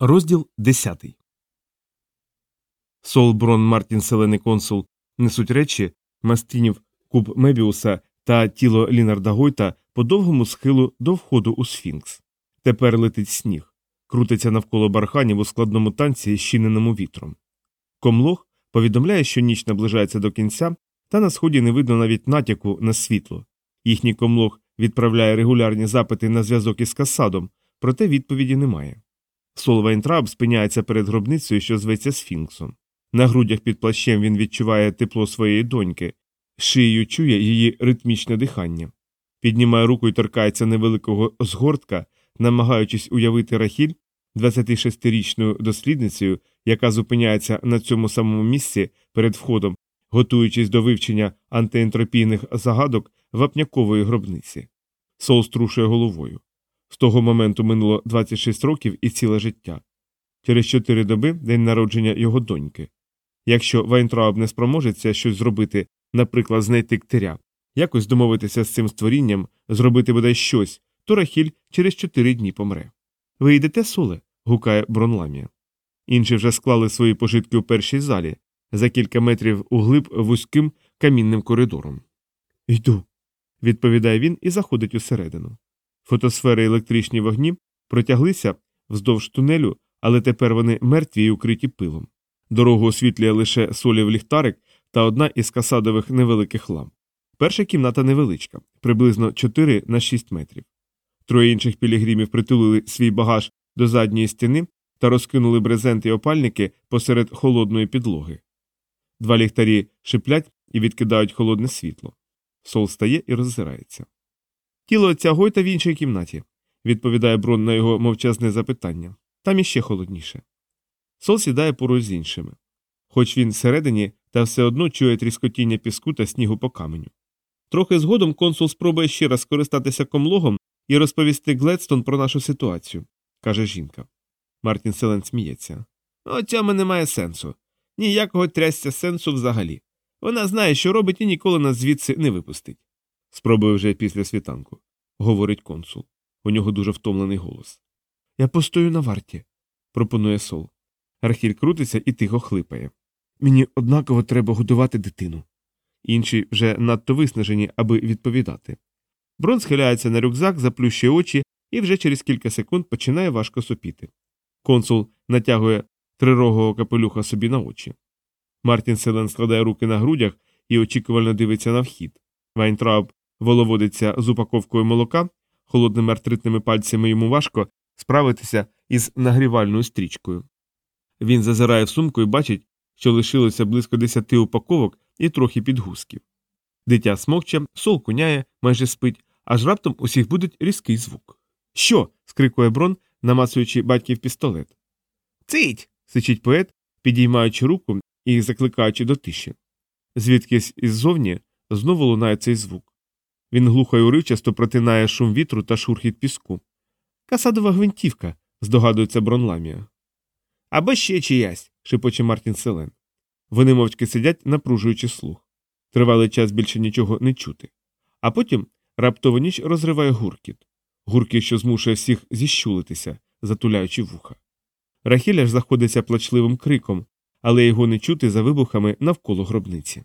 Розділ 10. Сол Брон Мартін Селений консул несуть речі мастинів куб Мебіуса та тіло Лінарда Гойта по довгому схилу до входу у Сфінкс. Тепер летить сніг, крутиться навколо барханів у складному танці, щиненому вітром. Комлох повідомляє, що ніч наближається до кінця, та на сході не видно навіть натяку на світло. Їхній комлох відправляє регулярні запити на зв'язок із Касадом, проте відповіді немає. Сол Вайнтраб спиняється перед гробницею, що зветься Сфінксом. На грудях під плащем він відчуває тепло своєї доньки, шиєю чує її ритмічне дихання. Піднімає руку і торкається невеликого згортка, намагаючись уявити Рахіль 26-річною дослідницею, яка зупиняється на цьому самому місці перед входом, готуючись до вивчення антиентропійних загадок вапнякової гробниці. Сол струшує головою. З того моменту минуло 26 років і ціле життя. Через чотири доби день народження його доньки. Якщо Вайнтрауб не спроможеться щось зробити, наприклад, знайти ктеря, якось домовитися з цим створінням, зробити бодай щось, то Рахіль через чотири дні помре. Ви йдете, соле? гукає Бронламія. Інші вже склали свої пожитки у першій залі, за кілька метрів углиб вузьким камінним коридором. Йду, відповідає він і заходить усередину. Фотосфери електричні вогні протяглися вздовж тунелю, але тепер вони мертві і укриті пилом. Дорогу освітлює лише солів ліхтарик та одна із касадових невеликих ламп. Перша кімната невеличка, приблизно 4 на 6 метрів. Троє інших пілігримів притулили свій багаж до задньої стіни та розкинули брезенти й опальники посеред холодної підлоги. Два ліхтарі шиплять і відкидають холодне світло. Сол стає і роззирається. Тіло отця Гойта в іншій кімнаті, відповідає Брон на його мовчазне запитання. Там іще холодніше. Сол сідає поруч з іншими. Хоч він всередині, та все одно чує тріскотіння піску та снігу по каменю. Трохи згодом консул спробує ще раз скористатися комлогом і розповісти Гледстон про нашу ситуацію, каже жінка. Мартін Селен сміється. У цьому немає сенсу. Ніякого трясця сенсу взагалі. Вона знає, що робить і ніколи нас звідси не випустить. Спробую вже після світанку, говорить консул. У нього дуже втомлений голос. Я постою на варті, пропонує сол. Архіль крутиться і тихо хлипає. Мені однаково треба годувати дитину. Інші вже надто виснажені, аби відповідати. Брон схиляється на рюкзак, заплющує очі і вже через кілька секунд починає важко сопіти. Консул натягує трирогого капелюха собі на очі. Мартін Селен складає руки на грудях і очікувально дивиться на вхід. Вайнтрауб воловодиться з упаковкою молока, холодними артритними пальцями йому важко справитися із нагрівальною стрічкою. Він зазирає в сумку і бачить, що лишилося близько десяти упаковок і трохи підгузків. Дитя смокче, сол куняє, майже спить, аж раптом усіх буде різкий звук. Що? скрикує Брон, намацуючи батьків пістолет. Цить. сичить поет, підіймаючи руку і закликаючи до тиші. Звідкись іззовні знову лунає цей звук. Він глухо й уривчасто протинає шум вітру та шурхіт піску. Касадова гвинтівка, здогадується Бронламія. Або ще чиясь, шепоче Мартін Селен. Вони мовчки сидять, напружуючи слух. Тривалий час більше нічого не чути. А потім раптово ніч розриває гуркіт. Гуркіт, що змушує всіх зіщулитися, затуляючи вуха. Рахіля ж заходиться плачливим криком, але його не чути за вибухами навколо гробниці.